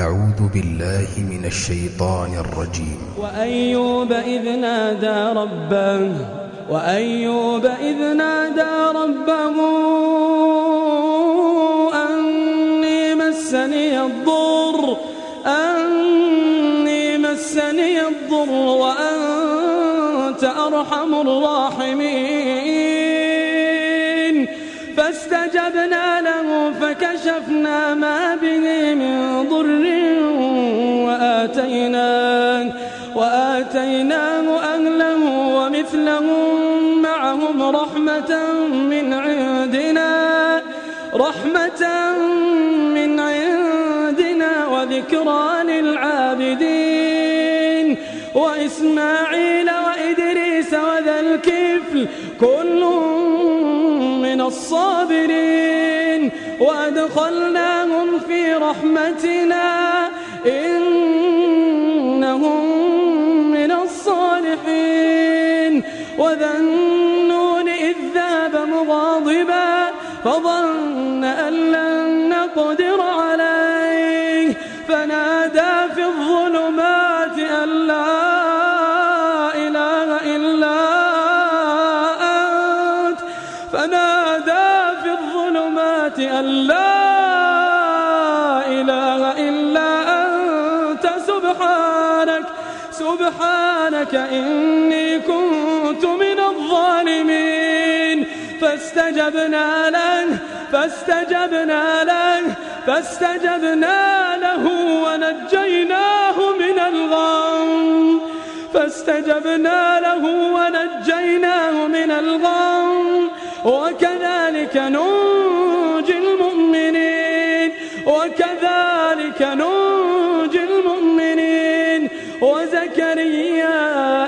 أعوذ بالله من الشيطان الرجيم. وأيوب إذ نادى ربه وأيوب إذ نادى ربه أني مسني الضر أني مسني الضر وأنت أرحم الراحمين. فاستجبنا له فكشفنا ما به ومثلهم معهم رحمة من عندنا رحمة من عندنا وذكرى للعابدين. وإسماعيل وإدريس وذا الكفل كل من الصابرين. وأدخلناهم في رحمتنا إنهم وذا النون إذ ذاب مغاضبا فظن أن لن نقدر عليه فنادى في الظلمات أن لا إله إلا أنت فنادى في الظلمات أن لا إله إلا أنت سبحانك سبحانك إني كنت فاستجبنا له فاستجبنا له فاستجبنا له ونجيناه من الغم. فاستجبنا له ونجيناه من الغم. وكذلك ننجي المؤمنين وكذلك ننجي المؤمنين. وزكريا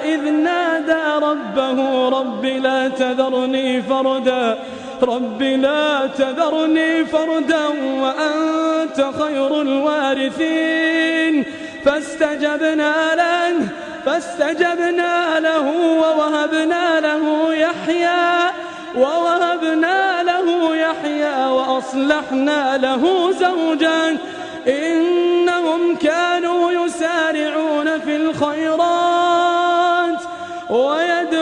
إذ نادى ربه رب لا تذرني فردا. رب لا تذرني فردا وأنت خير الوارثين. فاستجبنا له فاستجبنا له ووهبنا له يحيى ووهبنا له يحيى وأصلحنا له زوجا. إنهم كانوا يسارعون في الخيرات ويدعوننا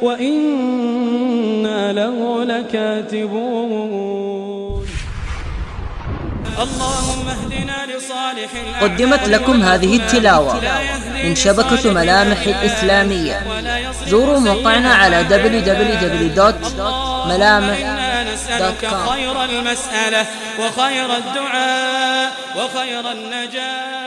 وإنا له لكاتبون. اللهم اهدنا لصالح قدمت لكم هذه التلاوة. من شبكة ملامح الإسلامية. زوروا موقعنا على www.ملامح.com خير المسألة وخير الدعاء وخير النجاة.